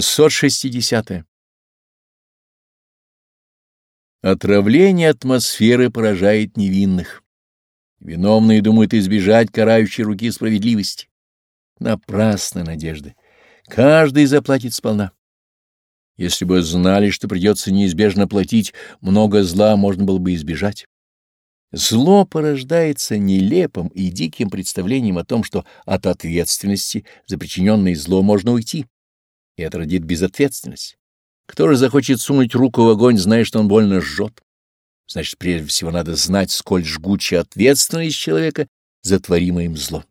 660. -е. Отравление атмосферы поражает невинных. Виновные думают избежать карающей руки справедливости. Напрасны надежды. Каждый заплатит сполна. Если бы знали, что придется неизбежно платить, много зла можно было бы избежать. Зло порождается нелепым и диким представлением о том, что от ответственности за причиненное зло можно уйти, это родит безответственность. Кто же захочет сунуть руку в огонь, зная, что он больно жжет? Значит, прежде всего надо знать, сколь жгучая ответственность человека за творимое им зло.